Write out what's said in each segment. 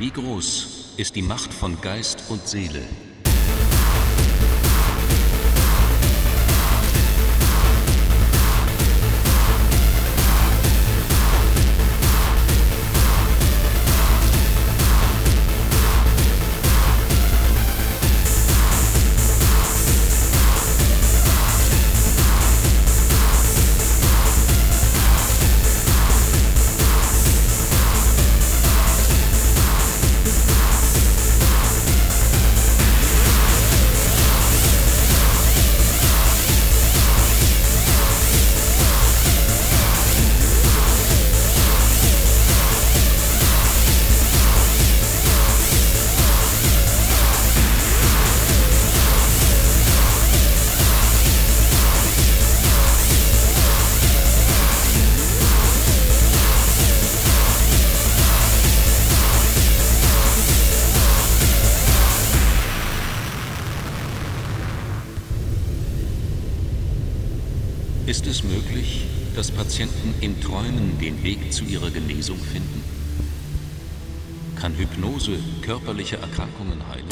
Wie groß ist die Macht von Geist und Seele? Zu ihrer Genesung finden? Kann Hypnose körperliche Erkrankungen heilen?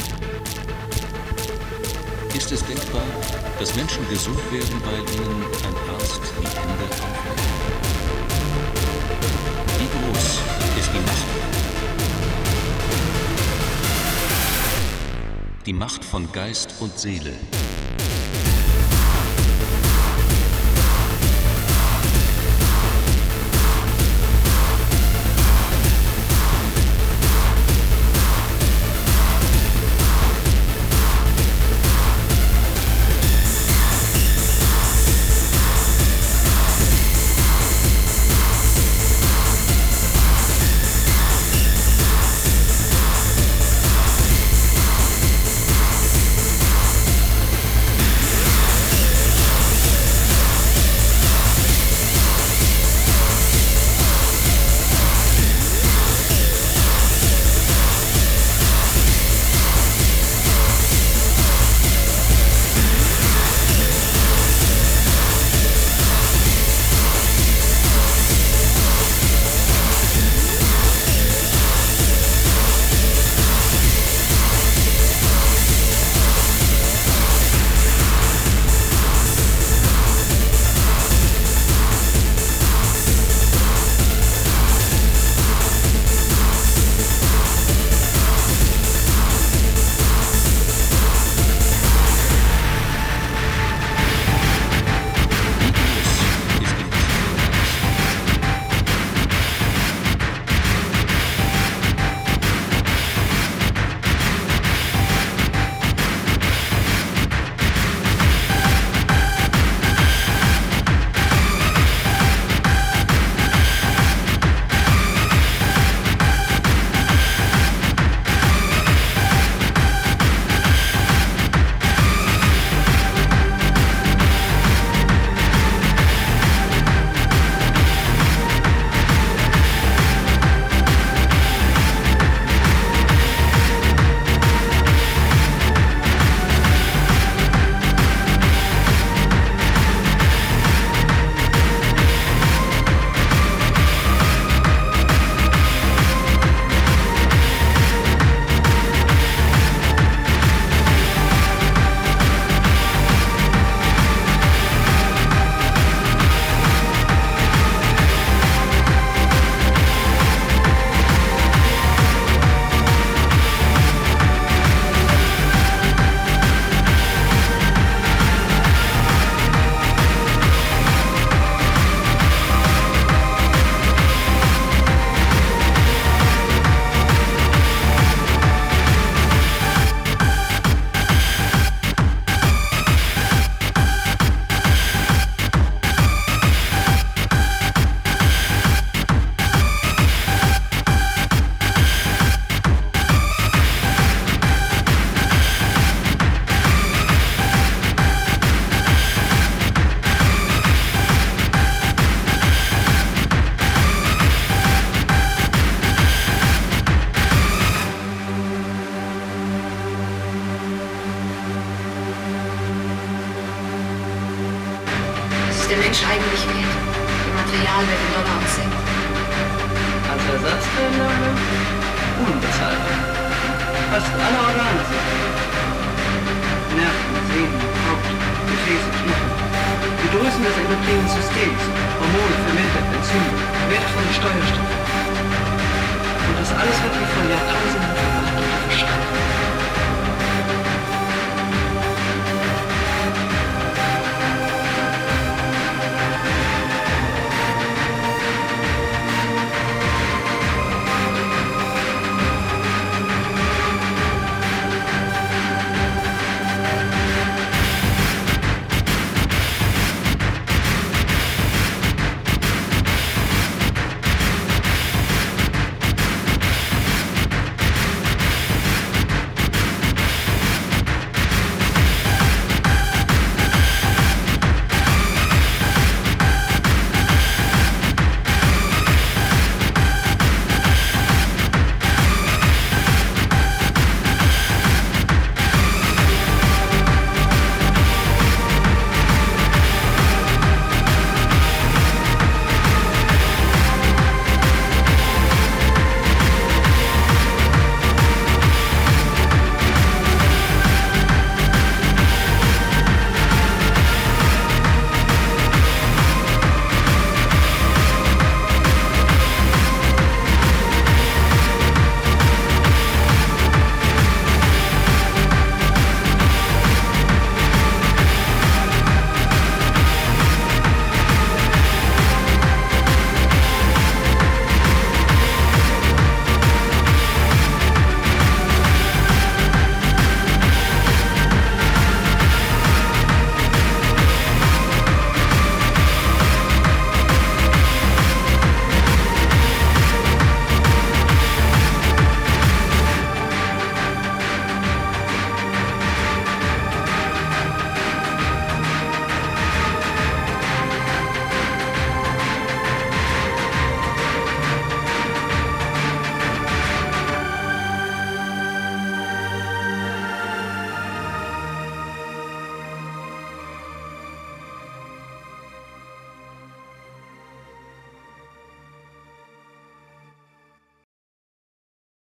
Ist es denkbar, dass Menschen gesund werden, weil ihnen ein Arzt die Hände auflegt? Wie groß ist die Macht? Die Macht von Geist und Seele.